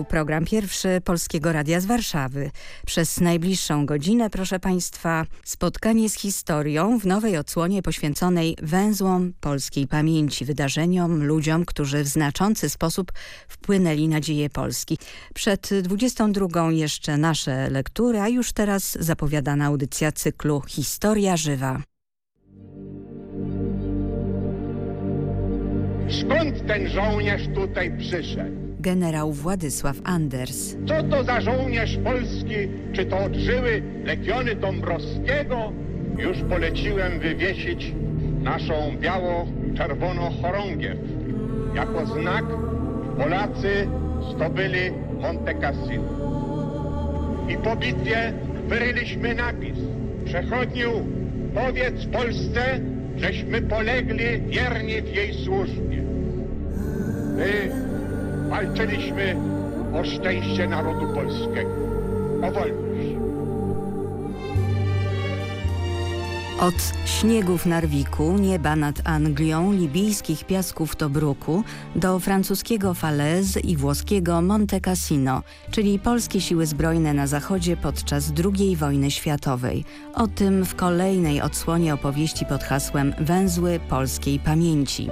Tu program pierwszy Polskiego Radia z Warszawy. Przez najbliższą godzinę, proszę Państwa, spotkanie z historią w nowej odsłonie poświęconej węzłom polskiej pamięci, wydarzeniom, ludziom, którzy w znaczący sposób wpłynęli na dzieje Polski. Przed 22 jeszcze nasze lektury, a już teraz zapowiadana audycja cyklu Historia Żywa. Skąd ten żołnierz tutaj przyszedł? Generał Władysław Anders. Co to za żołnierz polski? Czy to odżyły legiony Dąbrowskiego? Już poleciłem wywiesić naszą biało-czerwoną chorągiew. Jako znak Polacy zdobyli Monte Cassino. I po bitwie wyryliśmy napis. Przechodniu, powiedz Polsce, żeśmy polegli wiernie w jej służbie. My walczyliśmy o szczęście narodu polskiego, o wolność. Od śniegów Narwiku, nieba nad Anglią, libijskich piasków Tobruku do francuskiego Falaise i włoskiego Monte Cassino, czyli polskie siły zbrojne na zachodzie podczas II wojny światowej. O tym w kolejnej odsłonie opowieści pod hasłem Węzły Polskiej Pamięci.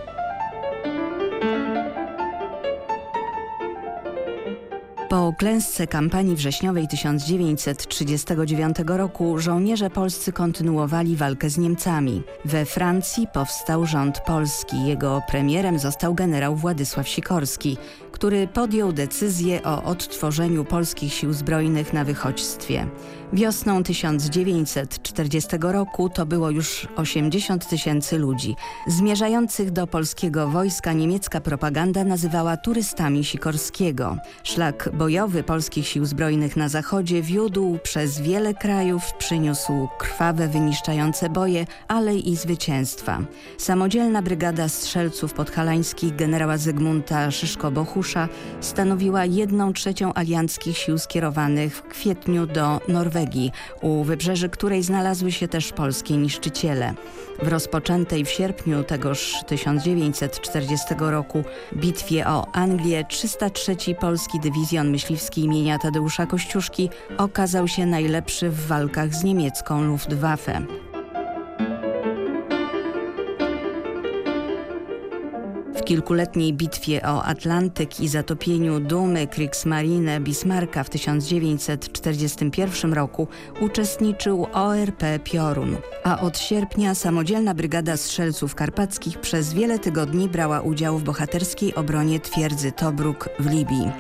Po klęsce kampanii wrześniowej 1939 roku żołnierze polscy kontynuowali walkę z Niemcami. We Francji powstał rząd polski. Jego premierem został generał Władysław Sikorski, który podjął decyzję o odtworzeniu polskich sił zbrojnych na wychodźstwie. Wiosną 1940 roku to było już 80 tysięcy ludzi. Zmierzających do polskiego wojska niemiecka propaganda nazywała turystami Sikorskiego. Szlak bojowy polskich sił zbrojnych na zachodzie wiódł przez wiele krajów, przyniósł krwawe, wyniszczające boje, ale i zwycięstwa. Samodzielna brygada strzelców podhalańskich generała Zygmunta Szyszko-Bohusza stanowiła jedną trzecią alianckich sił skierowanych w kwietniu do Norwegii, u wybrzeży której znalazły się też polskie niszczyciele. W rozpoczętej w sierpniu tegoż 1940 roku bitwie o Anglię 303 Polski Dywizjon Myśliwski imienia Tadeusza Kościuszki okazał się najlepszy w walkach z niemiecką Luftwaffe. W kilkuletniej bitwie o Atlantyk i zatopieniu Dumy Kriegsmarine Bismarcka w 1941 roku uczestniczył ORP Piorun, a od sierpnia samodzielna Brygada Strzelców Karpackich przez wiele tygodni brała udział w bohaterskiej obronie twierdzy Tobruk w Libii.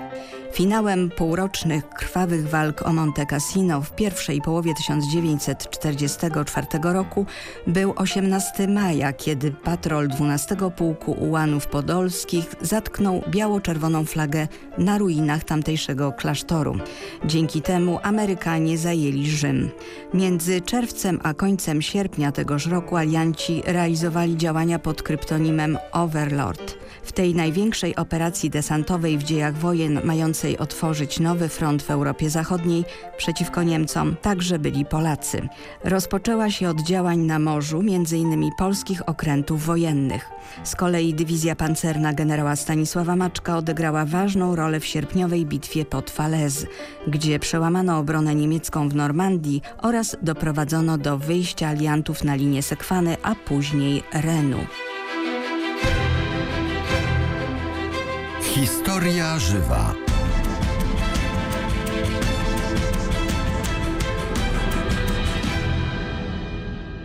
Finałem półrocznych krwawych walk o Monte Cassino w pierwszej połowie 1944 roku był 18 maja, kiedy patrol 12 Pułku Ułanów Podolskich zatknął biało-czerwoną flagę na ruinach tamtejszego klasztoru. Dzięki temu Amerykanie zajęli Rzym. Między czerwcem a końcem sierpnia tegoż roku alianci realizowali działania pod kryptonimem Overlord. W tej największej operacji desantowej w dziejach wojen mającej otworzyć nowy front w Europie Zachodniej przeciwko Niemcom także byli Polacy. Rozpoczęła się od działań na morzu m.in. polskich okrętów wojennych. Z kolei dywizja pancerna generała Stanisława Maczka odegrała ważną rolę w sierpniowej bitwie pod Falaise, gdzie przełamano obronę niemiecką w Normandii oraz doprowadzono do wyjścia aliantów na linię Sekwany, a później Renu. Historia żywa.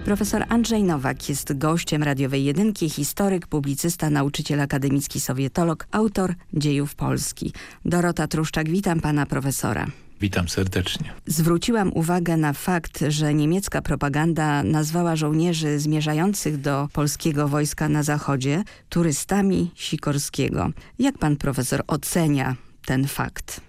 Profesor Andrzej Nowak jest gościem radiowej jedynki, historyk, publicysta, nauczyciel akademicki, sowietolog, autor dziejów Polski. Dorota Truszczak, witam pana profesora. Witam serdecznie. Zwróciłam uwagę na fakt, że niemiecka propaganda nazwała żołnierzy zmierzających do polskiego wojska na zachodzie turystami Sikorskiego. Jak pan profesor ocenia ten fakt?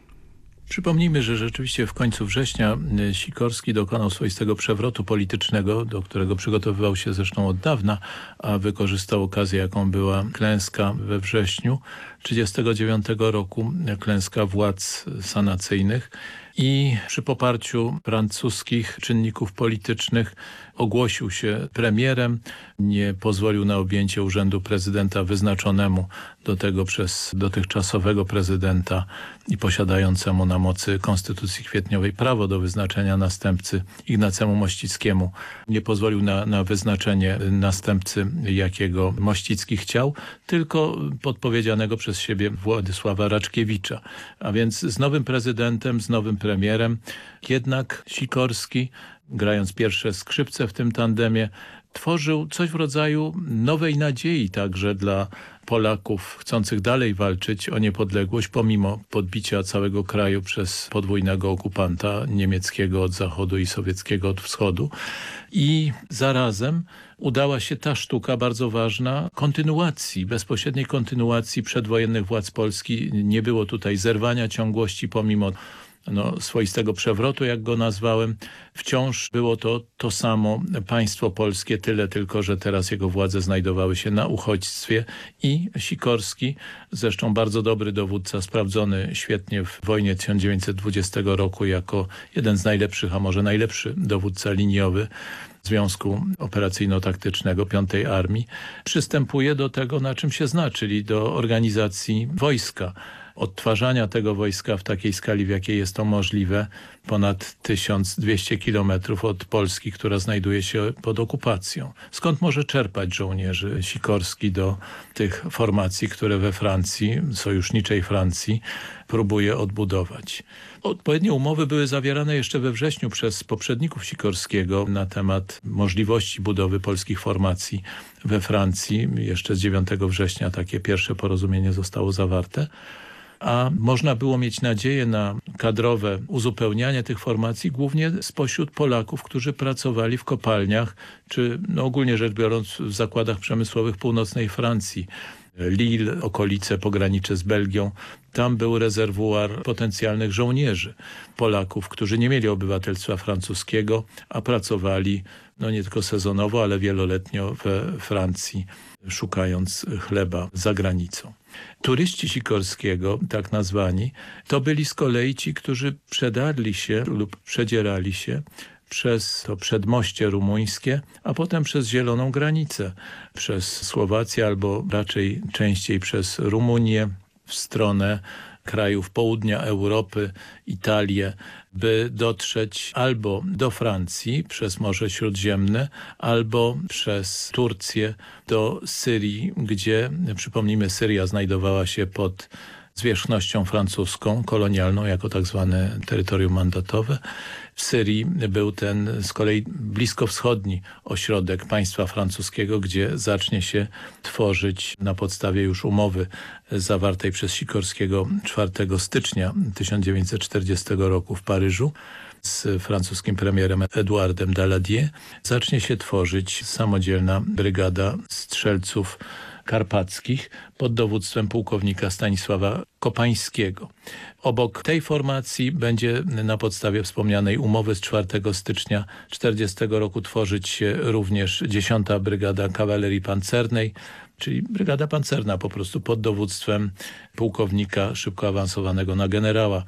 Przypomnijmy, że rzeczywiście w końcu września y, Sikorski dokonał swoistego przewrotu politycznego, do którego przygotowywał się zresztą od dawna, a wykorzystał okazję, jaką była klęska we wrześniu 1939 roku klęska władz sanacyjnych. I przy poparciu francuskich czynników politycznych ogłosił się premierem, nie pozwolił na objęcie urzędu prezydenta wyznaczonemu do tego przez dotychczasowego prezydenta i posiadającemu na mocy Konstytucji Kwietniowej prawo do wyznaczenia następcy Ignacemu Mościckiemu. Nie pozwolił na, na wyznaczenie następcy, jakiego Mościcki chciał, tylko podpowiedzianego przez siebie Władysława Raczkiewicza. A więc z nowym prezydentem, z nowym premierem, jednak Sikorski grając pierwsze skrzypce w tym tandemie, tworzył coś w rodzaju nowej nadziei także dla Polaków chcących dalej walczyć o niepodległość pomimo podbicia całego kraju przez podwójnego okupanta niemieckiego od zachodu i sowieckiego od wschodu. I zarazem udała się ta sztuka bardzo ważna kontynuacji, bezpośredniej kontynuacji przedwojennych władz Polski. Nie było tutaj zerwania ciągłości pomimo no, swoistego przewrotu, jak go nazwałem, wciąż było to to samo państwo polskie, tyle tylko, że teraz jego władze znajdowały się na uchodźstwie i Sikorski, zresztą bardzo dobry dowódca, sprawdzony świetnie w wojnie 1920 roku jako jeden z najlepszych, a może najlepszy dowódca liniowy, Związku Operacyjno-Taktycznego Piątej Armii, przystępuje do tego, na czym się zna, czyli do organizacji wojska odtwarzania tego wojska w takiej skali, w jakiej jest to możliwe, ponad 1200 kilometrów od Polski, która znajduje się pod okupacją. Skąd może czerpać żołnierzy Sikorski do tych formacji, które we Francji, sojuszniczej Francji, próbuje odbudować? Odpowiednie umowy były zawierane jeszcze we wrześniu przez poprzedników Sikorskiego na temat możliwości budowy polskich formacji we Francji. Jeszcze z 9 września takie pierwsze porozumienie zostało zawarte a można było mieć nadzieję na kadrowe uzupełnianie tych formacji głównie spośród Polaków, którzy pracowali w kopalniach, czy no ogólnie rzecz biorąc w zakładach przemysłowych północnej Francji. Lille, okolice, pogranicze z Belgią. Tam był rezerwuar potencjalnych żołnierzy Polaków, którzy nie mieli obywatelstwa francuskiego, a pracowali no nie tylko sezonowo, ale wieloletnio we Francji, szukając chleba za granicą. Turyści Sikorskiego, tak nazwani, to byli z kolei ci, którzy przedarli się lub przedzierali się przez to przedmoście rumuńskie, a potem przez zieloną granicę, przez Słowację albo raczej częściej przez Rumunię w stronę krajów południa Europy, Italię, by dotrzeć albo do Francji przez Morze Śródziemne, albo przez Turcję do Syrii, gdzie, przypomnijmy, Syria znajdowała się pod zwierzchnością francuską, kolonialną, jako tak zwane terytorium mandatowe. W Syrii był ten z kolei bliskowschodni ośrodek państwa francuskiego, gdzie zacznie się tworzyć na podstawie już umowy zawartej przez Sikorskiego 4 stycznia 1940 roku w Paryżu z francuskim premierem Edouardem Daladier. Zacznie się tworzyć samodzielna brygada strzelców karpackich pod dowództwem pułkownika Stanisława Kopańskiego. Obok tej formacji będzie na podstawie wspomnianej umowy z 4 stycznia 40 roku tworzyć się również 10 Brygada Kawalerii Pancernej, czyli brygada pancerna po prostu pod dowództwem pułkownika szybko awansowanego na generała,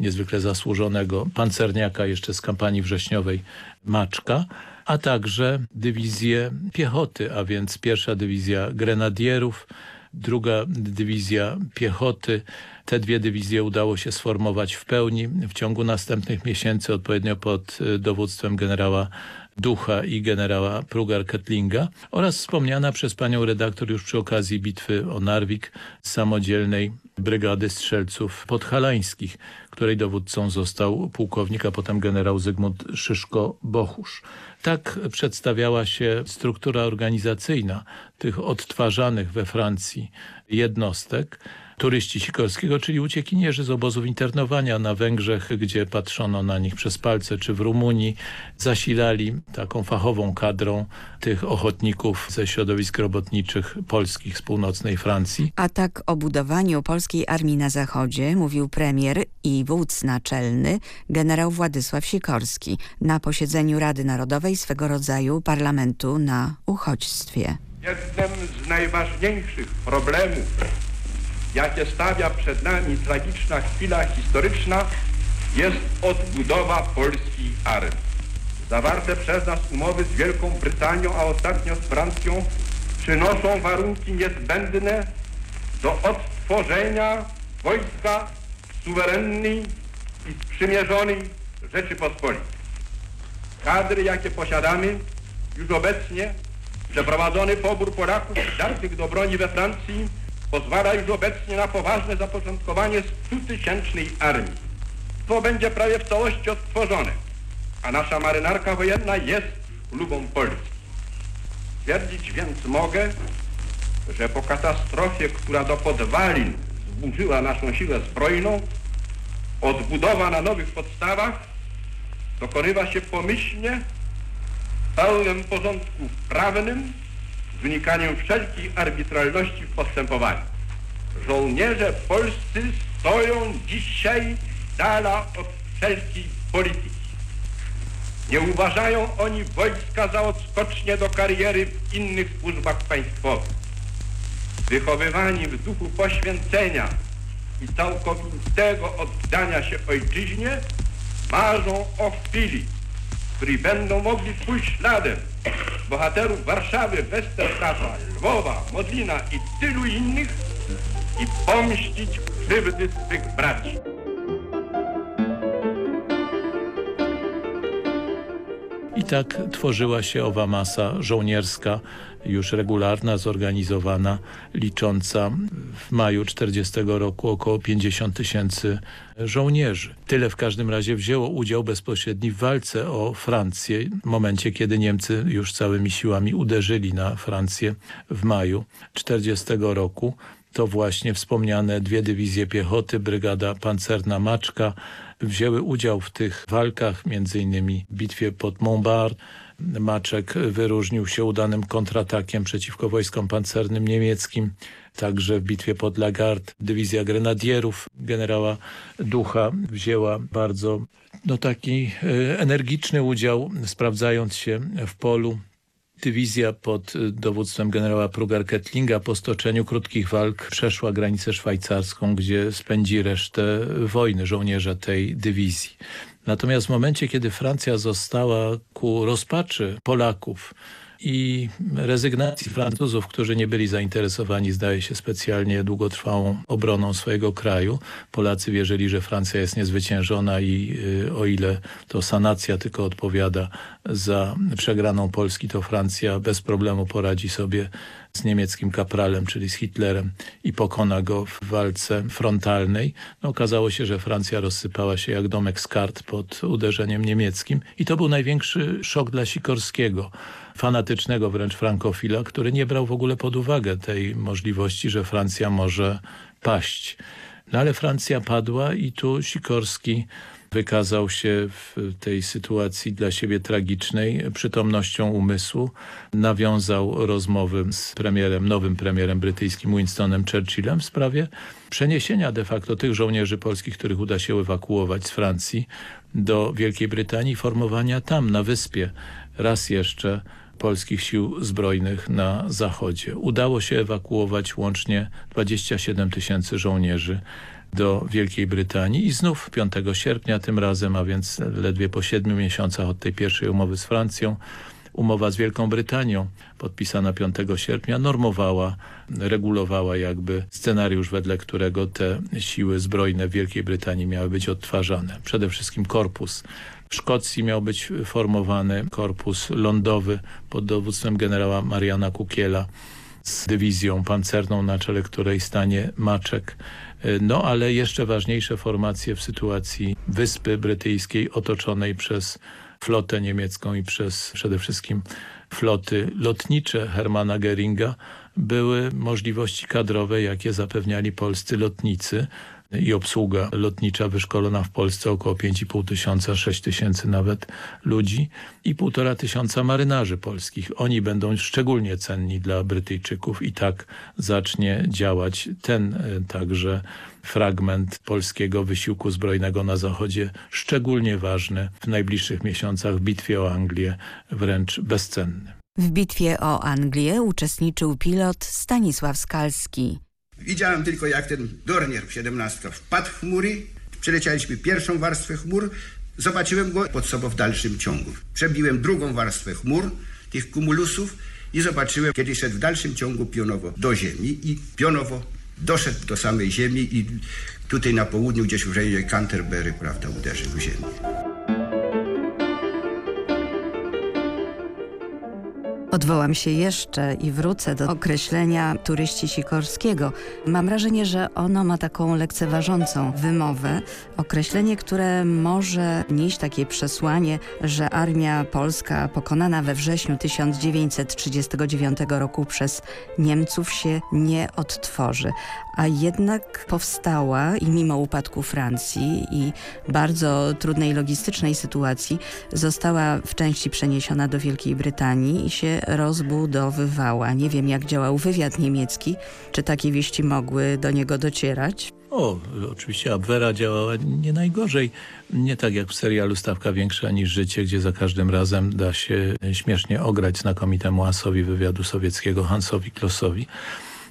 niezwykle zasłużonego pancerniaka jeszcze z kampanii wrześniowej Maczka, a także dywizję piechoty, a więc pierwsza dywizja grenadierów, druga dywizja piechoty. Te dwie dywizje udało się sformować w pełni w ciągu następnych miesięcy, odpowiednio pod e, dowództwem generała Ducha i generała Prugar-Kettlinga oraz wspomniana przez panią redaktor już przy okazji bitwy o Narwik samodzielnej Brygady Strzelców Podhalańskich, której dowódcą został pułkownik, a potem generał Zygmunt Szyszko-Bochusz. Tak przedstawiała się struktura organizacyjna tych odtwarzanych we Francji jednostek, turyści Sikorskiego, czyli uciekinierzy z obozów internowania na Węgrzech, gdzie patrzono na nich przez palce, czy w Rumunii, zasilali taką fachową kadrą tych ochotników ze środowisk robotniczych polskich z północnej Francji. A tak o budowaniu polskiej armii na zachodzie mówił premier i wódz naczelny generał Władysław Sikorski na posiedzeniu Rady Narodowej swego rodzaju parlamentu na uchodźstwie. Jednym z najważniejszych problemów jakie stawia przed nami tragiczna chwila historyczna, jest odbudowa polskiej armii. Zawarte przez nas umowy z Wielką Brytanią, a ostatnio z Francją przynoszą warunki niezbędne do odtworzenia wojska suwerennej i sprzymierzonej Rzeczypospolitej. Kadry, jakie posiadamy już obecnie, przeprowadzony pobór Polaków dartych do broni we Francji pozwala już obecnie na poważne zapoczątkowanie stutysięcznej armii. To będzie prawie w całości odtworzone, a nasza marynarka wojenna jest lubą Polski. Twierdzić więc mogę, że po katastrofie, która do podwalin zburzyła naszą siłę zbrojną, odbudowa na nowych podstawach dokonywa się pomyślnie, w pełnym porządku prawnym, z wynikaniem wszelkiej arbitralności w postępowaniu. Żołnierze polscy stoją dzisiaj dala od wszelkiej polityki. Nie uważają oni wojska za odskocznie do kariery w innych służbach państwowych. Wychowywani w duchu poświęcenia i całkowitego oddania się ojczyźnie, marzą o chwili, w której będą mogli pójść śladem bohaterów Warszawy, Westerplatte, Lwowa, Modlina i tylu innych i pomścić krzywdy swych braci. I tak tworzyła się owa masa żołnierska, już regularna, zorganizowana, licząca w maju 40 roku około 50 tysięcy żołnierzy. Tyle w każdym razie wzięło udział bezpośredni w walce o Francję, w momencie kiedy Niemcy już całymi siłami uderzyli na Francję w maju 40 roku. To właśnie wspomniane dwie dywizje piechoty, brygada pancerna Maczka, wzięły udział w tych walkach, między innymi w bitwie pod Montbard. Maczek wyróżnił się udanym kontratakiem przeciwko wojskom pancernym niemieckim. Także w bitwie pod Lagarde dywizja grenadierów generała Ducha wzięła bardzo no, taki e, energiczny udział, sprawdzając się w polu Dywizja pod dowództwem generała Prugar-Kettlinga po stoczeniu krótkich walk przeszła granicę szwajcarską, gdzie spędzi resztę wojny żołnierza tej dywizji. Natomiast w momencie, kiedy Francja została ku rozpaczy Polaków i rezygnacji Francuzów, którzy nie byli zainteresowani, zdaje się, specjalnie długotrwałą obroną swojego kraju. Polacy wierzyli, że Francja jest niezwyciężona i y, o ile to sanacja tylko odpowiada za przegraną Polski, to Francja bez problemu poradzi sobie z niemieckim kapralem, czyli z Hitlerem i pokona go w walce frontalnej. No, okazało się, że Francja rozsypała się jak domek z kart pod uderzeniem niemieckim i to był największy szok dla Sikorskiego fanatycznego wręcz frankofila, który nie brał w ogóle pod uwagę tej możliwości, że Francja może paść. No ale Francja padła i tu Sikorski wykazał się w tej sytuacji dla siebie tragicznej przytomnością umysłu. Nawiązał rozmowy z premierem, nowym premierem brytyjskim Winstonem Churchillem w sprawie przeniesienia de facto tych żołnierzy polskich, których uda się ewakuować z Francji do Wielkiej Brytanii, formowania tam na wyspie raz jeszcze polskich sił zbrojnych na zachodzie. Udało się ewakuować łącznie 27 tysięcy żołnierzy do Wielkiej Brytanii i znów 5 sierpnia tym razem, a więc ledwie po siedmiu miesiącach od tej pierwszej umowy z Francją, umowa z Wielką Brytanią podpisana 5 sierpnia normowała, regulowała jakby scenariusz, wedle którego te siły zbrojne w Wielkiej Brytanii miały być odtwarzane. Przede wszystkim korpus w Szkocji miał być formowany korpus lądowy pod dowództwem generała Mariana Kukiela z dywizją pancerną, na czele której stanie Maczek. No ale jeszcze ważniejsze formacje w sytuacji Wyspy Brytyjskiej otoczonej przez flotę niemiecką i przez przede wszystkim floty lotnicze Hermana Geringa były możliwości kadrowe, jakie zapewniali polscy lotnicy i obsługa lotnicza wyszkolona w Polsce około 5,5 tysiąca, 6 tysięcy nawet ludzi i półtora tysiąca marynarzy polskich. Oni będą szczególnie cenni dla Brytyjczyków i tak zacznie działać ten e, także fragment polskiego wysiłku zbrojnego na Zachodzie, szczególnie ważny w najbliższych miesiącach w bitwie o Anglię, wręcz bezcenny. W bitwie o Anglię uczestniczył pilot Stanisław Skalski. Widziałem tylko jak ten Dornier 17 wpadł w chmury, przelecialiśmy pierwszą warstwę chmur, zobaczyłem go pod sobą w dalszym ciągu. Przebiłem drugą warstwę chmur, tych kumulusów i zobaczyłem, kiedy szedł w dalszym ciągu pionowo do ziemi i pionowo doszedł do samej ziemi i tutaj na południu, gdzieś w rejonie Canterbury, prawda, uderzył w ziemię. Odwołam się jeszcze i wrócę do określenia turyści Sikorskiego. Mam wrażenie, że ono ma taką lekceważącą wymowę. Określenie, które może nieść takie przesłanie, że armia polska pokonana we wrześniu 1939 roku przez Niemców się nie odtworzy. A jednak powstała i mimo upadku Francji i bardzo trudnej logistycznej sytuacji została w części przeniesiona do Wielkiej Brytanii i się rozbudowywała. Nie wiem, jak działał wywiad niemiecki, czy takie wieści mogły do niego docierać. O, oczywiście Abwera działała nie najgorzej. Nie tak jak w serialu Stawka Większa niż Życie, gdzie za każdym razem da się śmiesznie ograć znakomitemu asowi wywiadu sowieckiego Hansowi Klossowi.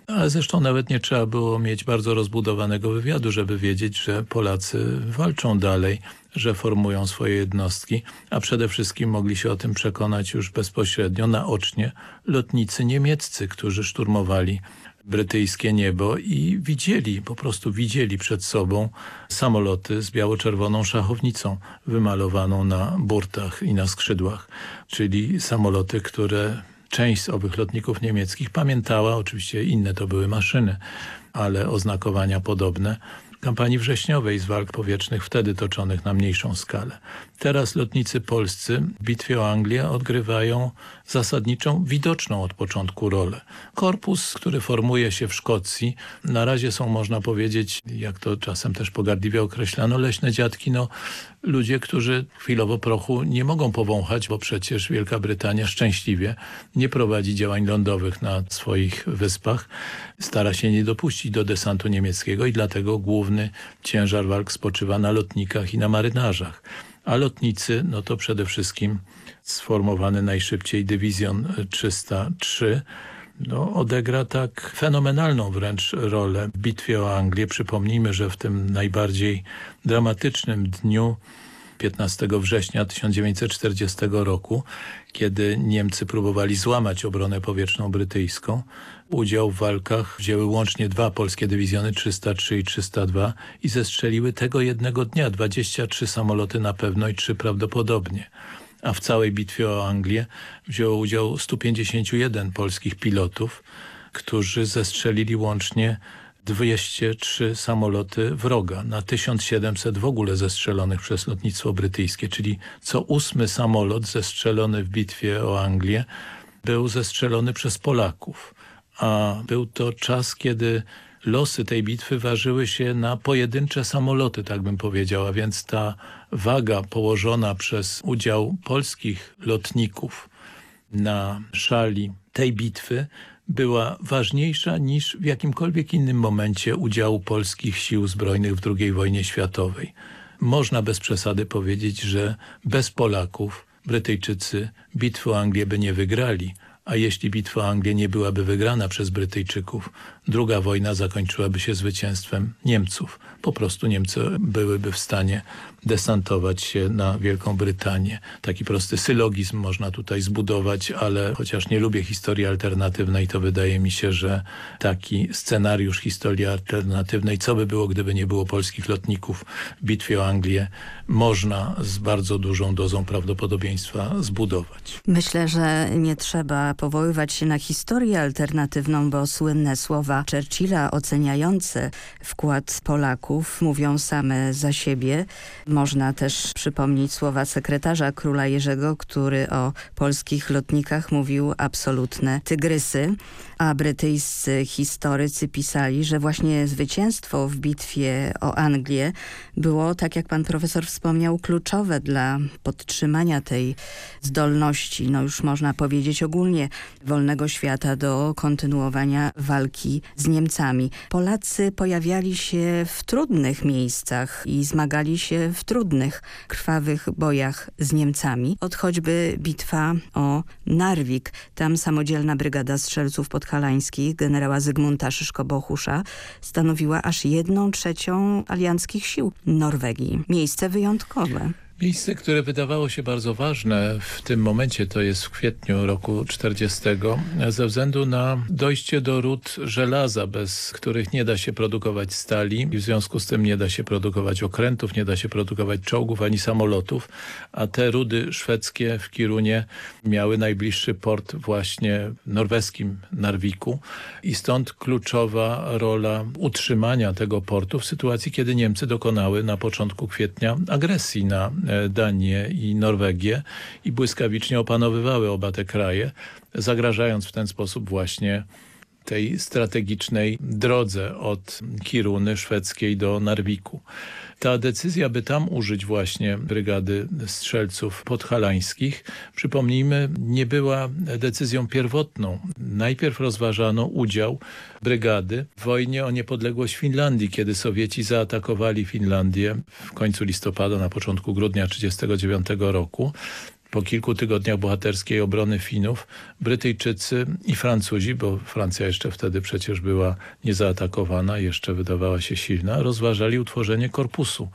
Ale zresztą nawet nie trzeba było mieć bardzo rozbudowanego wywiadu, żeby wiedzieć, że Polacy walczą dalej, że formują swoje jednostki, a przede wszystkim mogli się o tym przekonać już bezpośrednio, naocznie lotnicy niemieccy, którzy szturmowali brytyjskie niebo i widzieli, po prostu widzieli przed sobą samoloty z biało-czerwoną szachownicą wymalowaną na burtach i na skrzydłach, czyli samoloty, które część z owych lotników niemieckich pamiętała, oczywiście inne to były maszyny, ale oznakowania podobne, kampanii wrześniowej z walk powietrznych wtedy toczonych na mniejszą skalę. Teraz lotnicy polscy w bitwie o Anglię odgrywają zasadniczą, widoczną od początku rolę. Korpus, który formuje się w Szkocji, na razie są, można powiedzieć, jak to czasem też pogardliwie określano, leśne dziadki, no ludzie, którzy chwilowo prochu nie mogą powąchać, bo przecież Wielka Brytania szczęśliwie nie prowadzi działań lądowych na swoich wyspach. Stara się nie dopuścić do desantu niemieckiego i dlatego główny ciężar walk spoczywa na lotnikach i na marynarzach. A lotnicy, no to przede wszystkim sformowany najszybciej dywizjon 303, no, odegra tak fenomenalną wręcz rolę w bitwie o Anglię. Przypomnijmy, że w tym najbardziej dramatycznym dniu 15 września 1940 roku, kiedy Niemcy próbowali złamać obronę powietrzną brytyjską. Udział w walkach wzięły łącznie dwa polskie dywizjony 303 i 302 i zestrzeliły tego jednego dnia 23 samoloty na pewno i trzy prawdopodobnie a w całej bitwie o Anglię wzięło udział 151 polskich pilotów, którzy zestrzelili łącznie 203 samoloty wroga na 1700 w ogóle zestrzelonych przez lotnictwo brytyjskie, czyli co ósmy samolot zestrzelony w bitwie o Anglię był zestrzelony przez Polaków. A był to czas, kiedy losy tej bitwy ważyły się na pojedyncze samoloty, tak bym powiedział, a więc ta waga położona przez udział polskich lotników na szali tej bitwy była ważniejsza niż w jakimkolwiek innym momencie udziału polskich sił zbrojnych w II wojnie światowej. Można bez przesady powiedzieć, że bez Polaków Brytyjczycy bitwy o Anglię by nie wygrali, a jeśli bitwa o Anglię nie byłaby wygrana przez Brytyjczyków, druga wojna zakończyłaby się zwycięstwem Niemców. Po prostu Niemcy byłyby w stanie desantować się na Wielką Brytanię. Taki prosty sylogizm można tutaj zbudować, ale chociaż nie lubię historii alternatywnej, to wydaje mi się, że taki scenariusz historii alternatywnej, co by było, gdyby nie było polskich lotników w bitwie o Anglię, można z bardzo dużą dozą prawdopodobieństwa zbudować. Myślę, że nie trzeba powoływać się na historię alternatywną, bo słynne słowa Churchilla oceniające wkład Polaków mówią same za siebie. Można też przypomnieć słowa sekretarza króla Jerzego, który o polskich lotnikach mówił absolutne tygrysy, a brytyjscy historycy pisali, że właśnie zwycięstwo w bitwie o Anglię było, tak jak pan profesor wspomniał, kluczowe dla podtrzymania tej zdolności, no już można powiedzieć ogólnie, wolnego świata do kontynuowania walki z Niemcami. Polacy pojawiali się w trudnych miejscach i zmagali się w trudnych, krwawych bojach z Niemcami. Od choćby bitwa o Narwik. Tam samodzielna brygada strzelców pod podhalańskich generała Zygmunta Szyszko-Bohusza stanowiła aż jedną trzecią alianckich sił Norwegii. Miejsce wyjątkowe. Miejsce, które wydawało się bardzo ważne w tym momencie, to jest w kwietniu roku 40, ze względu na dojście do ród żelaza, bez których nie da się produkować stali. W związku z tym nie da się produkować okrętów, nie da się produkować czołgów ani samolotów, a te rudy szwedzkie w Kirunie miały najbliższy port właśnie w norweskim Narwiku. I stąd kluczowa rola utrzymania tego portu w sytuacji, kiedy Niemcy dokonały na początku kwietnia agresji na Danię i Norwegię i błyskawicznie opanowywały oba te kraje, zagrażając w ten sposób właśnie tej strategicznej drodze od Kiruny szwedzkiej do Narwiku. Ta decyzja, by tam użyć właśnie brygady strzelców podhalańskich, przypomnijmy, nie była decyzją pierwotną. Najpierw rozważano udział brygady w wojnie o niepodległość Finlandii, kiedy Sowieci zaatakowali Finlandię w końcu listopada, na początku grudnia 1939 roku. Po kilku tygodniach bohaterskiej obrony Finów Brytyjczycy i Francuzi, bo Francja jeszcze wtedy przecież była niezaatakowana, jeszcze wydawała się silna, rozważali utworzenie korpusu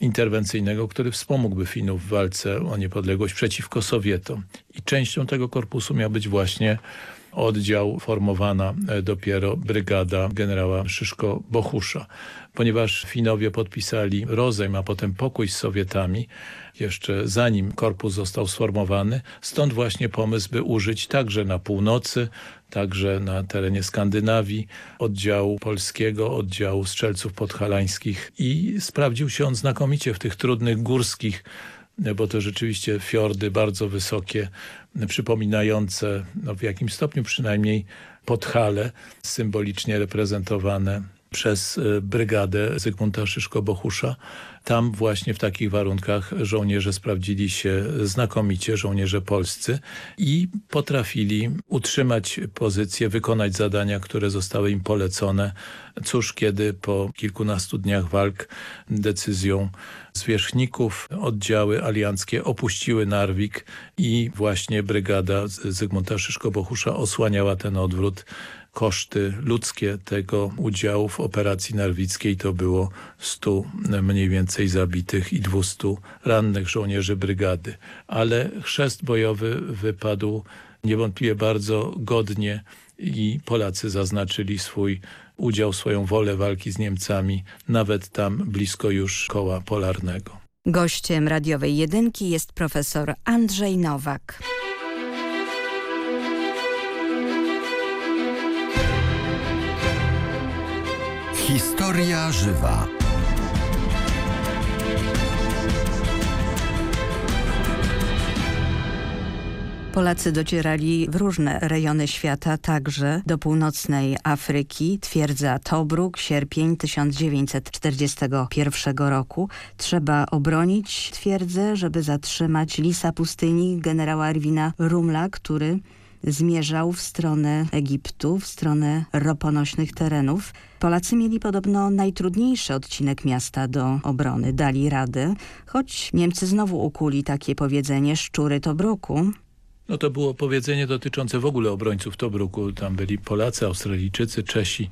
interwencyjnego, który wspomógłby Finów w walce o niepodległość przeciwko Sowietom. I częścią tego korpusu miał być właśnie oddział formowana e, dopiero brygada generała Szyszko-Bohusza. Ponieważ Finowie podpisali rozejm, a potem pokój z Sowietami, jeszcze zanim korpus został sformowany, stąd właśnie pomysł, by użyć także na północy, także na terenie Skandynawii oddziału polskiego, oddziału strzelców podhalańskich i sprawdził się on znakomicie w tych trudnych górskich bo to rzeczywiście fiordy bardzo wysokie, przypominające no w jakimś stopniu przynajmniej Podhale, symbolicznie reprezentowane przez e, brygadę Zygmunta Szyszko-Bohusza. Tam właśnie w takich warunkach żołnierze sprawdzili się znakomicie, żołnierze polscy i potrafili utrzymać pozycję, wykonać zadania, które zostały im polecone. Cóż, kiedy po kilkunastu dniach walk decyzją zwierzchników oddziały alianckie opuściły Narwik i właśnie brygada Zygmunta Szyszko-Bohusza osłaniała ten odwrót koszty ludzkie tego udziału w operacji narwickiej to było 100 mniej więcej zabitych i 200 rannych żołnierzy brygady. Ale chrzest bojowy wypadł niewątpliwie bardzo godnie i Polacy zaznaczyli swój udział, swoją wolę walki z Niemcami, nawet tam blisko już koła polarnego. Gościem radiowej jedynki jest profesor Andrzej Nowak. Historia żywa. Polacy docierali w różne rejony świata, także do północnej Afryki. Twierdza Tobruk, sierpień 1941 roku. Trzeba obronić twierdzę, żeby zatrzymać lisa pustyni generała Erwina Rumla, który zmierzał w stronę Egiptu, w stronę roponośnych terenów. Polacy mieli podobno najtrudniejszy odcinek miasta do obrony, dali radę, choć Niemcy znowu ukuli takie powiedzenie szczury Tobruku. No to było powiedzenie dotyczące w ogóle obrońców Tobruku. Tam byli Polacy, Australijczycy, Czesi.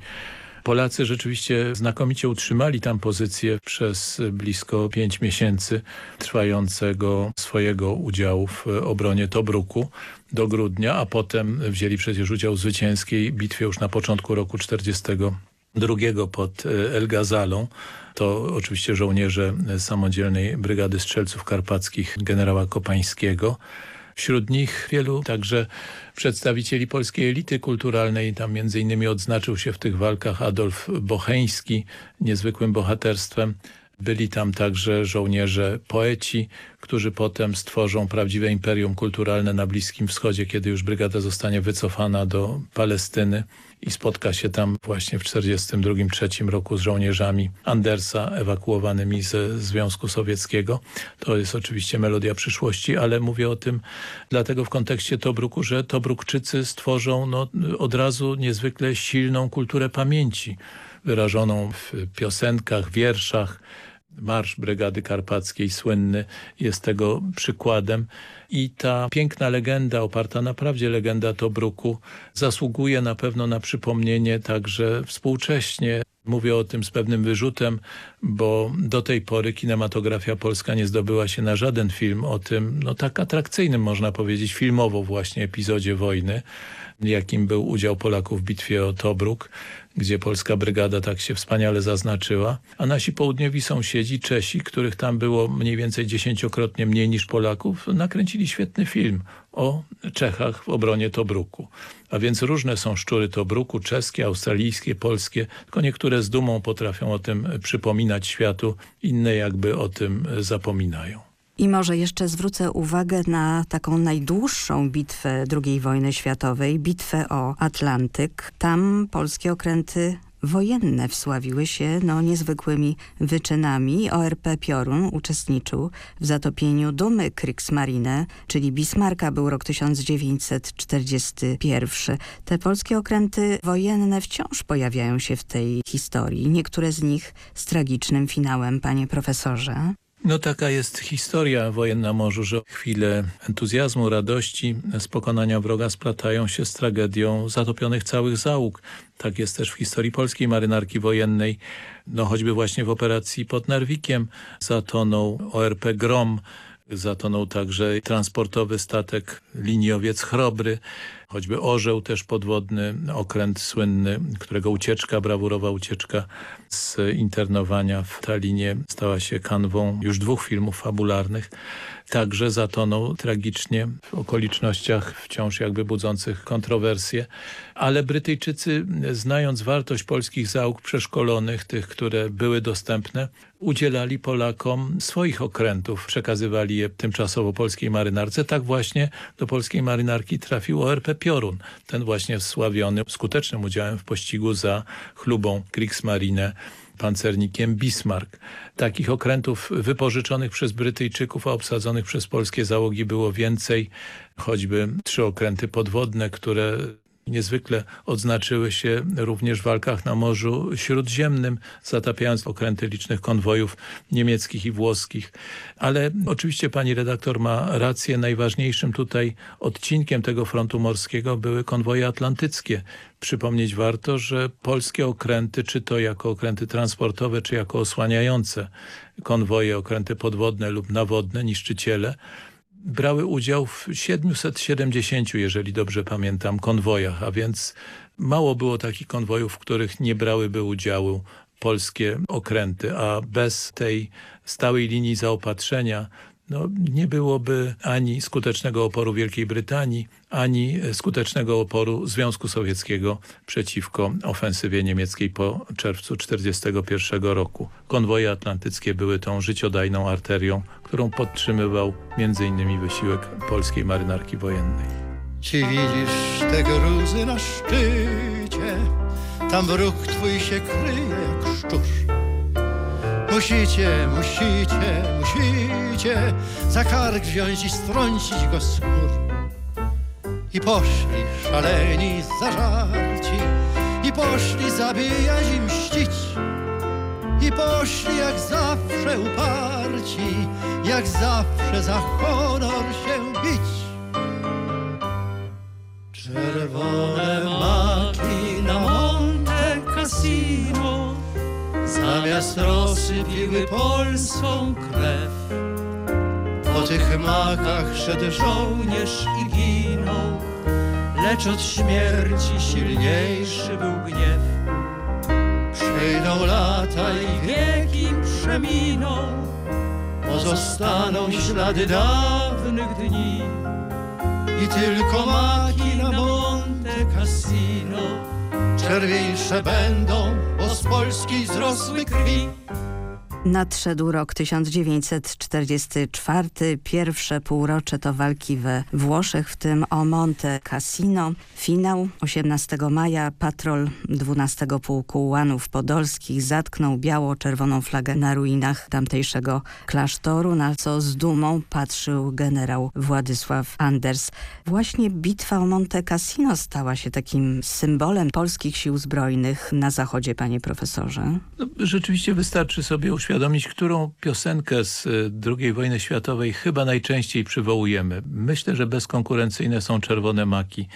Polacy rzeczywiście znakomicie utrzymali tam pozycję przez blisko pięć miesięcy trwającego swojego udziału w obronie Tobruku do grudnia, a potem wzięli przecież udział w zwycięskiej bitwie już na początku roku 42 pod e, El Gazalą. To oczywiście żołnierze samodzielnej Brygady Strzelców Karpackich generała Kopańskiego. Wśród nich wielu także przedstawicieli polskiej elity kulturalnej. Tam między innymi odznaczył się w tych walkach Adolf Bocheński niezwykłym bohaterstwem. Byli tam także żołnierze poeci, którzy potem stworzą prawdziwe imperium kulturalne na Bliskim Wschodzie, kiedy już brygada zostanie wycofana do Palestyny i spotka się tam właśnie w 1942-1943 roku z żołnierzami Andersa ewakuowanymi ze Związku Sowieckiego. To jest oczywiście melodia przyszłości, ale mówię o tym dlatego w kontekście Tobruku, że Tobrukczycy stworzą no, od razu niezwykle silną kulturę pamięci wyrażoną w piosenkach, wierszach, Marsz Brygady Karpackiej słynny jest tego przykładem i ta piękna legenda, oparta na legenda Tobruku zasługuje na pewno na przypomnienie także współcześnie. Mówię o tym z pewnym wyrzutem, bo do tej pory kinematografia polska nie zdobyła się na żaden film o tym, no tak atrakcyjnym można powiedzieć, filmowo właśnie epizodzie wojny, jakim był udział Polaków w bitwie o Tobruk gdzie polska brygada tak się wspaniale zaznaczyła, a nasi południowi sąsiedzi, Czesi, których tam było mniej więcej dziesięciokrotnie mniej niż Polaków, nakręcili świetny film o Czechach w obronie Tobruku. A więc różne są szczury Tobruku, czeskie, australijskie, polskie, tylko niektóre z dumą potrafią o tym przypominać światu, inne jakby o tym zapominają. I może jeszcze zwrócę uwagę na taką najdłuższą bitwę II wojny światowej, bitwę o Atlantyk. Tam polskie okręty wojenne wsławiły się no, niezwykłymi wyczynami. ORP Piorun uczestniczył w zatopieniu Dumy Kriegsmarine, czyli Bismarcka, był rok 1941. Te polskie okręty wojenne wciąż pojawiają się w tej historii. Niektóre z nich z tragicznym finałem, panie profesorze. No taka jest historia wojenna morzu, że chwile entuzjazmu, radości z pokonania wroga splatają się z tragedią zatopionych całych załóg. Tak jest też w historii polskiej marynarki wojennej. No choćby właśnie w operacji pod Narwikiem zatonął ORP Grom, zatonął także transportowy statek liniowiec Chrobry, choćby orzeł też podwodny, okręt słynny, którego ucieczka, brawurowa ucieczka z internowania w Talinie stała się kanwą już dwóch filmów fabularnych. Także zatonął tragicznie w okolicznościach wciąż jakby budzących kontrowersje, ale Brytyjczycy znając wartość polskich załóg przeszkolonych, tych, które były dostępne, udzielali Polakom swoich okrętów, przekazywali je tymczasowo polskiej marynarce. Tak właśnie do polskiej marynarki trafił ORP Piorun, ten właśnie sławiony skutecznym udziałem w pościgu za chlubą Kriegsmarine pancernikiem Bismarck. Takich okrętów wypożyczonych przez Brytyjczyków, a obsadzonych przez polskie załogi było więcej, choćby trzy okręty podwodne, które niezwykle odznaczyły się również w walkach na Morzu Śródziemnym, zatapiając okręty licznych konwojów niemieckich i włoskich. Ale oczywiście pani redaktor ma rację, najważniejszym tutaj odcinkiem tego frontu morskiego były konwoje atlantyckie. Przypomnieć warto, że polskie okręty, czy to jako okręty transportowe, czy jako osłaniające konwoje, okręty podwodne lub nawodne, niszczyciele, brały udział w 770, jeżeli dobrze pamiętam, konwojach, a więc mało było takich konwojów, w których nie brałyby udziału polskie okręty, a bez tej stałej linii zaopatrzenia no, nie byłoby ani skutecznego oporu Wielkiej Brytanii, ani skutecznego oporu Związku Sowieckiego przeciwko ofensywie niemieckiej po czerwcu 1941 roku. Konwoje atlantyckie były tą życiodajną arterią, którą podtrzymywał m.in. wysiłek polskiej marynarki wojennej. Czy widzisz te gruzy na szczycie? Tam wróg twój się kryje jak szczurz. Musicie, musicie, musicie za kark wziąć i strącić go z gór. I poszli szaleni, zażarci, i poszli zabijać i mścić. I poszli jak zawsze uparci, jak zawsze za honor się bić. Czerwone maki na Monte Cassino Zamiast rosy piły polską krew. Po tych makach szedł żołnierz i ginął. Lecz od śmierci silniejszy był gniew. Przejdą lata i wieki przeminą Pozostaną ślady dawnych dni. I tylko maki na Monte Cassino Czerwieńsze będą, bo z polskiej zrosły krwi. Nadszedł rok 1944. Pierwsze półrocze to walki we Włoszech, w tym o Monte Cassino. Finał 18 maja patrol 12 Pułku Łanów Podolskich zatknął biało-czerwoną flagę na ruinach tamtejszego klasztoru, na co z dumą patrzył generał Władysław Anders. Właśnie bitwa o Monte Cassino stała się takim symbolem polskich sił zbrojnych na zachodzie, panie profesorze. No, rzeczywiście wystarczy sobie uświadomić, uświadomić, którą piosenkę z y, II wojny światowej chyba najczęściej przywołujemy. Myślę, że bezkonkurencyjne są Czerwone Maki,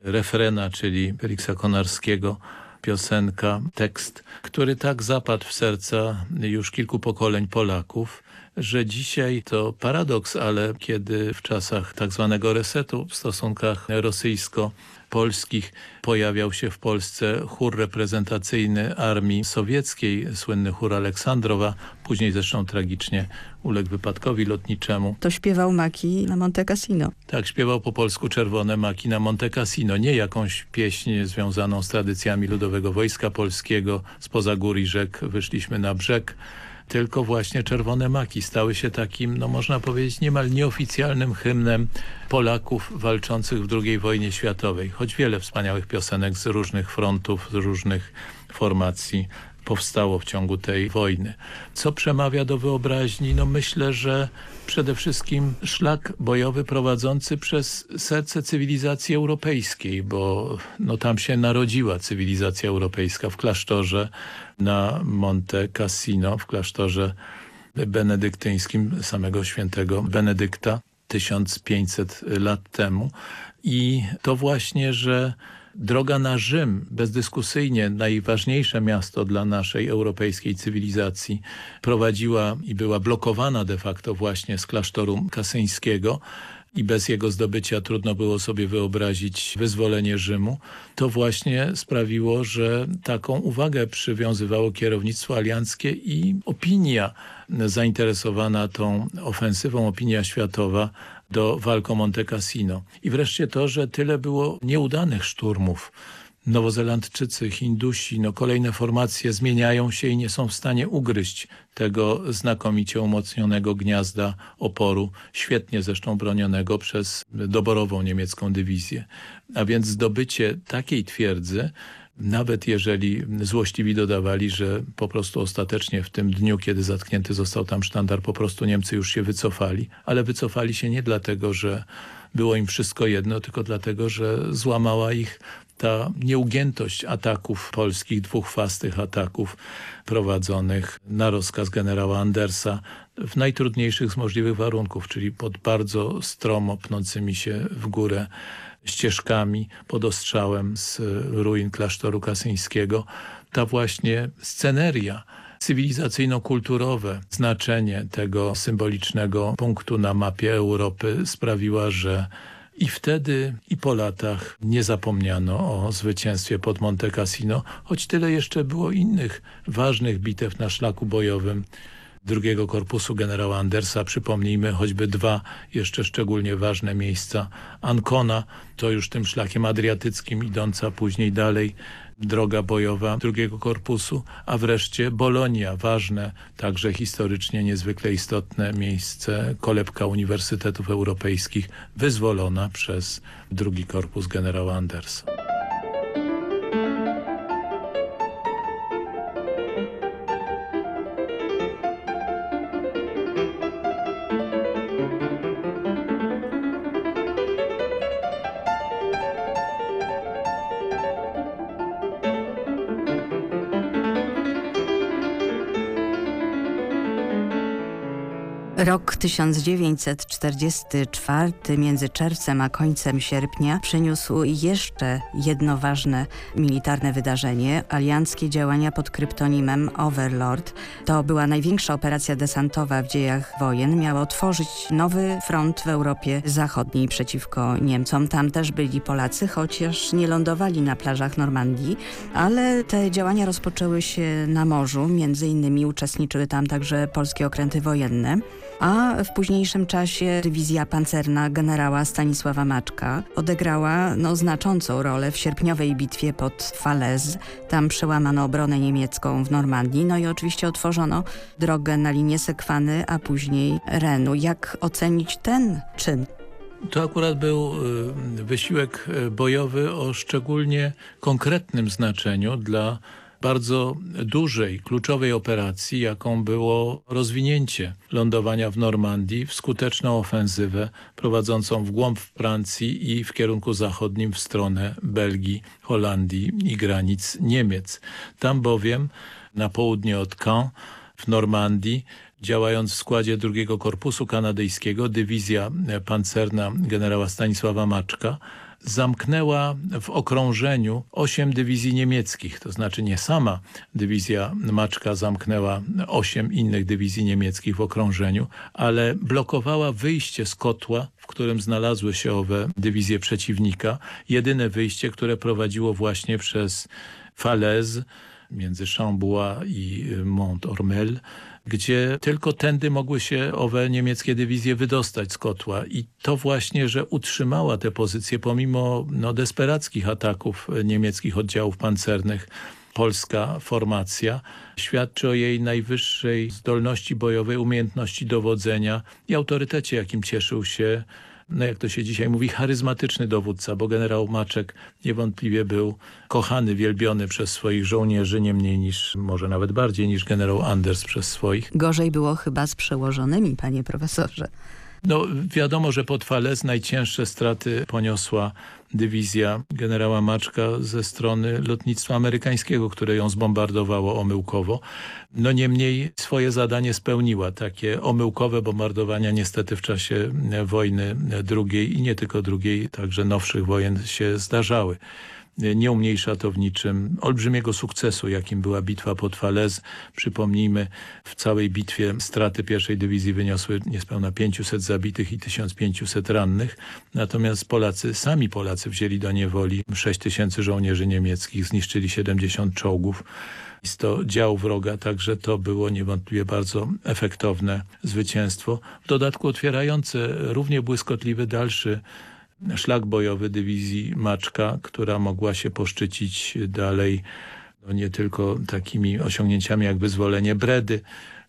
refrena, czyli Feliksa Konarskiego, piosenka, tekst, który tak zapadł w serca już kilku pokoleń Polaków, że dzisiaj to paradoks, ale kiedy w czasach tak zwanego resetu w stosunkach rosyjsko-polskich pojawiał się w Polsce chór reprezentacyjny armii sowieckiej, słynny chór Aleksandrowa, później zresztą tragicznie uległ wypadkowi lotniczemu. To śpiewał Maki na Monte Cassino. Tak, śpiewał po polsku Czerwone Maki na Monte Cassino. Nie jakąś pieśń związaną z tradycjami Ludowego Wojska Polskiego. Spoza gór i rzek wyszliśmy na brzeg tylko właśnie Czerwone Maki stały się takim, no można powiedzieć, niemal nieoficjalnym hymnem Polaków walczących w II wojnie światowej. Choć wiele wspaniałych piosenek z różnych frontów, z różnych formacji powstało w ciągu tej wojny. Co przemawia do wyobraźni? No myślę, że przede wszystkim szlak bojowy prowadzący przez serce cywilizacji europejskiej, bo no tam się narodziła cywilizacja europejska w klasztorze na Monte Cassino, w klasztorze benedyktyńskim samego świętego Benedykta 1500 lat temu. I to właśnie, że Droga na Rzym, bezdyskusyjnie najważniejsze miasto dla naszej europejskiej cywilizacji, prowadziła i była blokowana de facto właśnie z klasztoru kasyńskiego i bez jego zdobycia trudno było sobie wyobrazić wyzwolenie Rzymu, to właśnie sprawiło, że taką uwagę przywiązywało kierownictwo alianckie i opinia zainteresowana tą ofensywą, opinia światowa do walk o Monte Cassino. I wreszcie to, że tyle było nieudanych szturmów. Nowozelandczycy, Hindusi, no kolejne formacje zmieniają się i nie są w stanie ugryźć tego znakomicie umocnionego gniazda oporu, świetnie zresztą bronionego przez doborową niemiecką dywizję. A więc zdobycie takiej twierdzy nawet jeżeli złośliwi dodawali, że po prostu ostatecznie w tym dniu, kiedy zatknięty został tam sztandar, po prostu Niemcy już się wycofali, ale wycofali się nie dlatego, że było im wszystko jedno, tylko dlatego, że złamała ich ta nieugiętość ataków polskich, dwóch fastych ataków prowadzonych na rozkaz generała Andersa w najtrudniejszych z możliwych warunków, czyli pod bardzo stromo pnącymi się w górę ścieżkami pod ostrzałem z ruin klasztoru kasyńskiego. Ta właśnie sceneria cywilizacyjno-kulturowe znaczenie tego symbolicznego punktu na mapie Europy sprawiła, że i wtedy, i po latach nie zapomniano o zwycięstwie pod Monte Cassino, choć tyle jeszcze było innych ważnych bitew na szlaku bojowym drugiego korpusu generała Andersa. Przypomnijmy choćby dwa jeszcze szczególnie ważne miejsca. Ancona to już tym szlakiem adriatyckim idąca później dalej droga bojowa drugiego korpusu, a wreszcie Bolonia, ważne, także historycznie niezwykle istotne miejsce, kolebka uniwersytetów europejskich, wyzwolona przez drugi korpus generała Andersa. Rok 1944 między czerwcem a końcem sierpnia przyniósł jeszcze jedno ważne militarne wydarzenie. Alianckie działania pod kryptonimem Overlord. To była największa operacja desantowa w dziejach wojen. Miała otworzyć nowy front w Europie Zachodniej przeciwko Niemcom. Tam też byli Polacy, chociaż nie lądowali na plażach Normandii, ale te działania rozpoczęły się na morzu. Między innymi uczestniczyły tam także polskie okręty wojenne a w późniejszym czasie dywizja pancerna generała Stanisława Maczka odegrała no, znaczącą rolę w sierpniowej bitwie pod Falaise. Tam przełamano obronę niemiecką w Normandii, no i oczywiście otworzono drogę na linię Sekwany, a później Renu. Jak ocenić ten czyn? To akurat był y, wysiłek y, bojowy o szczególnie konkretnym znaczeniu dla bardzo dużej, kluczowej operacji, jaką było rozwinięcie lądowania w Normandii w skuteczną ofensywę prowadzącą w głąb Francji i w kierunku zachodnim w stronę Belgii, Holandii i granic Niemiec. Tam bowiem na południe od Caen w Normandii, działając w składzie drugiego Korpusu Kanadyjskiego, dywizja pancerna generała Stanisława Maczka, zamknęła w okrążeniu osiem dywizji niemieckich, to znaczy nie sama dywizja Maczka zamknęła osiem innych dywizji niemieckich w okrążeniu, ale blokowała wyjście z kotła, w którym znalazły się owe dywizje przeciwnika. Jedyne wyjście, które prowadziło właśnie przez Falaise między Chambois i Mont-Ormel, gdzie tylko tędy mogły się owe niemieckie dywizje wydostać z kotła. I to właśnie, że utrzymała te pozycje pomimo no, desperackich ataków niemieckich oddziałów pancernych. Polska formacja świadczy o jej najwyższej zdolności bojowej, umiejętności dowodzenia i autorytecie, jakim cieszył się no jak to się dzisiaj mówi, charyzmatyczny dowódca, bo generał Maczek niewątpliwie był kochany, wielbiony przez swoich żołnierzy, nie mniej niż, może nawet bardziej niż generał Anders przez swoich. Gorzej było chyba z przełożonymi, panie profesorze. No wiadomo, że pod Fales najcięższe straty poniosła dywizja generała Maczka ze strony lotnictwa amerykańskiego, które ją zbombardowało omyłkowo. No niemniej swoje zadanie spełniła. Takie omyłkowe bombardowania niestety w czasie wojny drugiej i nie tylko drugiej, także nowszych wojen się zdarzały nie umniejsza to w niczym olbrzymiego sukcesu, jakim była bitwa pod Falaise. Przypomnijmy, w całej bitwie straty pierwszej dywizji wyniosły niespełna 500 zabitych i 1500 rannych. Natomiast Polacy, sami Polacy wzięli do niewoli 6 tysięcy żołnierzy niemieckich, zniszczyli 70 czołgów. Jest to dział wroga, także to było niewątpliwie bardzo efektowne zwycięstwo. W dodatku otwierające równie błyskotliwy dalszy szlak bojowy dywizji Maczka, która mogła się poszczycić dalej no nie tylko takimi osiągnięciami jak wyzwolenie Bredy,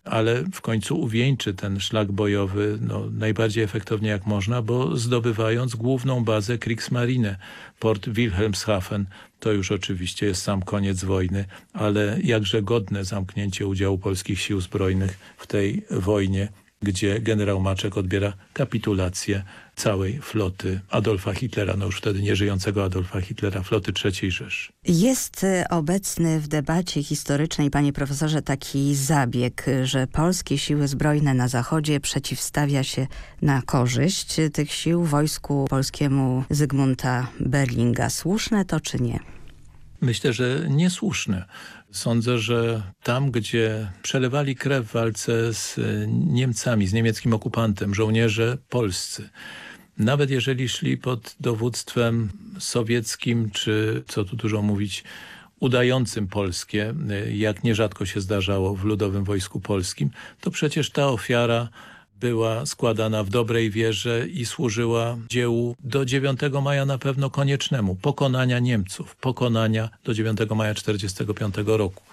ale w końcu uwieńczy ten szlak bojowy no, najbardziej efektownie jak można, bo zdobywając główną bazę Kriegsmarine, port Wilhelmshaven, to już oczywiście jest sam koniec wojny, ale jakże godne zamknięcie udziału polskich sił zbrojnych w tej wojnie, gdzie generał Maczek odbiera kapitulację całej floty Adolfa Hitlera, no już wtedy nieżyjącego Adolfa Hitlera, floty III Rzeszy. Jest e, obecny w debacie historycznej, panie profesorze, taki zabieg, że polskie siły zbrojne na zachodzie przeciwstawia się na korzyść tych sił wojsku polskiemu Zygmunta Berlinga. Słuszne to czy nie? Myślę, że niesłuszne. Sądzę, że tam, gdzie przelewali krew w walce z Niemcami, z niemieckim okupantem, żołnierze polscy, nawet jeżeli szli pod dowództwem sowieckim, czy co tu dużo mówić, udającym polskie, jak nierzadko się zdarzało w Ludowym Wojsku Polskim, to przecież ta ofiara była składana w dobrej wierze i służyła dziełu do 9 maja na pewno koniecznemu, pokonania Niemców, pokonania do 9 maja 1945 roku.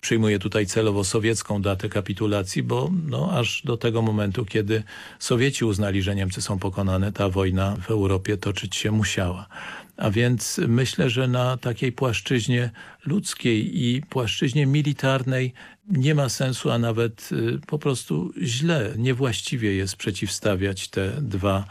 Przyjmuję tutaj celowo sowiecką datę kapitulacji, bo no, aż do tego momentu, kiedy Sowieci uznali, że Niemcy są pokonane, ta wojna w Europie toczyć się musiała. A więc myślę, że na takiej płaszczyźnie ludzkiej i płaszczyźnie militarnej nie ma sensu, a nawet y, po prostu źle, niewłaściwie jest przeciwstawiać te dwa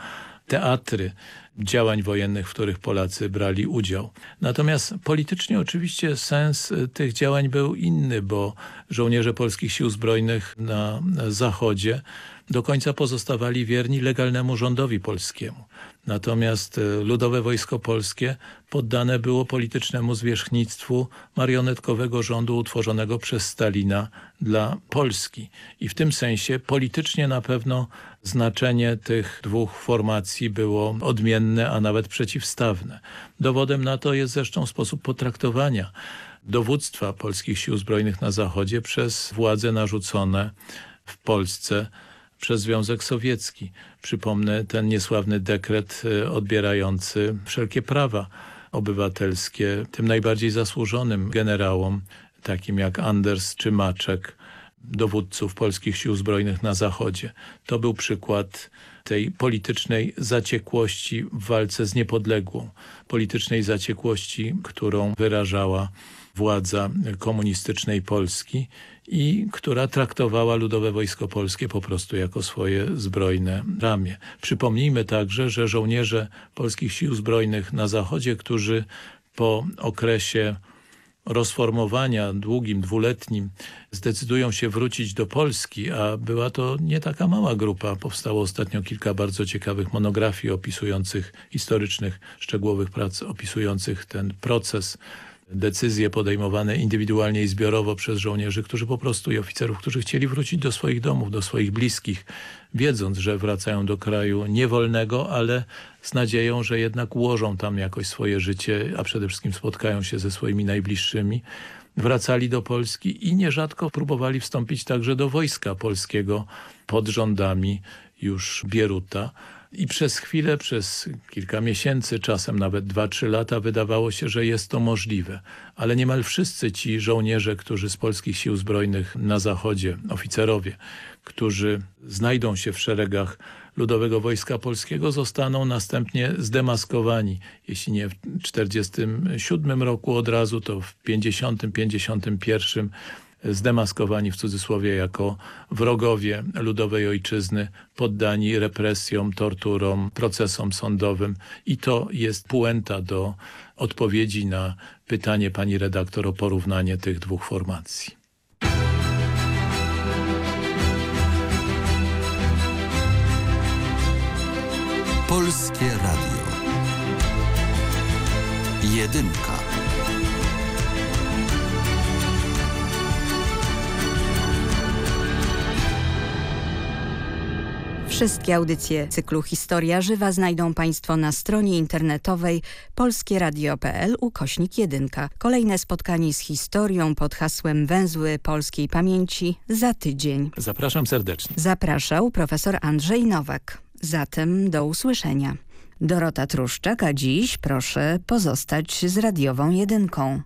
teatry działań wojennych, w których Polacy brali udział. Natomiast politycznie oczywiście sens y, tych działań był inny, bo żołnierze polskich sił zbrojnych na zachodzie do końca pozostawali wierni legalnemu rządowi polskiemu. Natomiast e, Ludowe Wojsko Polskie poddane było politycznemu zwierzchnictwu marionetkowego rządu utworzonego przez Stalina dla Polski. I w tym sensie politycznie na pewno znaczenie tych dwóch formacji było odmienne, a nawet przeciwstawne. Dowodem na to jest zresztą sposób potraktowania dowództwa polskich sił zbrojnych na Zachodzie przez władze narzucone w Polsce przez Związek Sowiecki. Przypomnę ten niesławny dekret e, odbierający wszelkie prawa obywatelskie tym najbardziej zasłużonym generałom, takim jak Anders czy Maczek, dowódców polskich sił zbrojnych na Zachodzie. To był przykład tej politycznej zaciekłości w walce z niepodległą, politycznej zaciekłości, którą wyrażała władza komunistycznej Polski i która traktowała Ludowe Wojsko Polskie po prostu jako swoje zbrojne ramię. Przypomnijmy także, że żołnierze polskich sił zbrojnych na Zachodzie, którzy po okresie rozformowania długim, dwuletnim zdecydują się wrócić do Polski, a była to nie taka mała grupa. Powstało ostatnio kilka bardzo ciekawych monografii opisujących historycznych, szczegółowych prac opisujących ten proces decyzje podejmowane indywidualnie i zbiorowo przez żołnierzy, którzy po prostu i oficerów, którzy chcieli wrócić do swoich domów, do swoich bliskich, wiedząc, że wracają do kraju niewolnego, ale z nadzieją, że jednak ułożą tam jakoś swoje życie, a przede wszystkim spotkają się ze swoimi najbliższymi. Wracali do Polski i nierzadko próbowali wstąpić także do wojska polskiego pod rządami już Bieruta. I przez chwilę, przez kilka miesięcy, czasem nawet dwa, trzy lata wydawało się, że jest to możliwe. Ale niemal wszyscy ci żołnierze, którzy z polskich sił zbrojnych na zachodzie, oficerowie, którzy znajdą się w szeregach Ludowego Wojska Polskiego, zostaną następnie zdemaskowani. Jeśli nie w 1947 roku od razu, to w 50-51 zdemaskowani w cudzysłowie jako wrogowie ludowej ojczyzny, poddani represjom, torturom, procesom sądowym. I to jest puenta do odpowiedzi na pytanie pani redaktor o porównanie tych dwóch formacji. Polskie Radio. Jedynka. Wszystkie audycje cyklu Historia Żywa znajdą Państwo na stronie internetowej polskieradio.pl ukośnik 1. Kolejne spotkanie z historią pod hasłem Węzły Polskiej Pamięci za tydzień. Zapraszam serdecznie. Zapraszał profesor Andrzej Nowak. Zatem do usłyszenia. Dorota Truszczak, a dziś proszę pozostać z radiową jedynką.